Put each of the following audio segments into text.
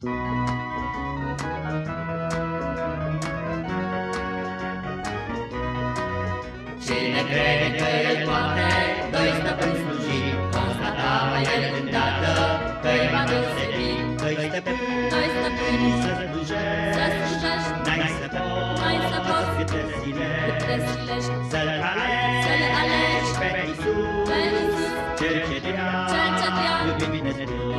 Cine crede că el poate, doi stăpâni sluji, constata mai el îndată, că-i va deosebi. Doi stăpâni Doi stăpâni să slujești, să slujești, N-ai să poți, N-ai să poți, câte zile, câte zilești, Să-L alegi, Să-L alegi pe Iisus, pe Iisus, Cel ce te-a Cel ce te-a iubit de spus.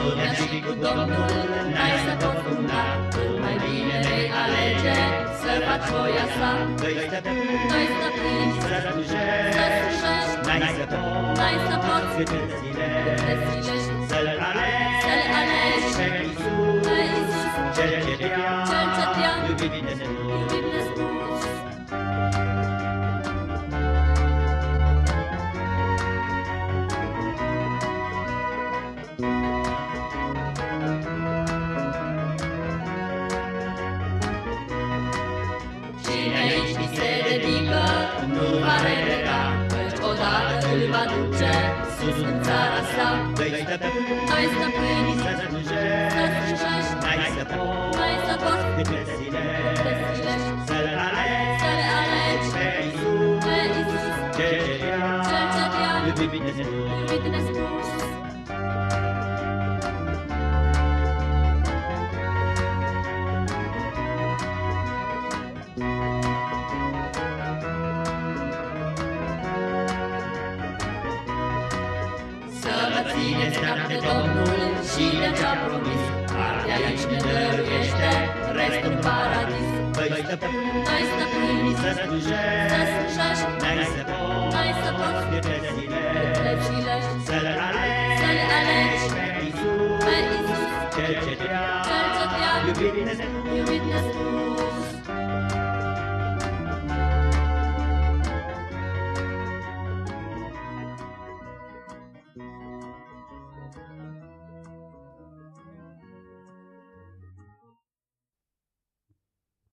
Și cu lumea și cu Domnul n-ai să poți umna, Tu mai bine vei alege să faci voia sa. Doi stăpâni Doi stăpâni să să slujești, slujești, N-ai să poți, N-ai să poți, câte zile, câte zilești, Să-L alegi, Să-L alegi pe Iisus, pe Iisus, Cel ce te-a Cel ce te-a iubit de spus. Sus în țara sa. Doi stăpâni Doi stăpâni să să slujești, slujești, N-ai să poți, N-ai să poți, câte zile, câte zilești, Să-L alegi, Să-L alegi. Pe Iisus, pe Iisus, Cel ce te-a Cel ce te-a iubit de spus. iubit nespus. Să vă țineți drept de Domnul și de ce-a promis, Partea aici ne dăruiește, restul în paradis. Doi stăpâni Doi stăpâni să să slujești, slujești, N-ai să poți, N-ai să poți, câte zile, câte zilești, Să-L alegi, Să-L alegi. pe Iisus, pe Iisus, Cel ce te-a Cel ce te-a iubit de spus. iubit nespus.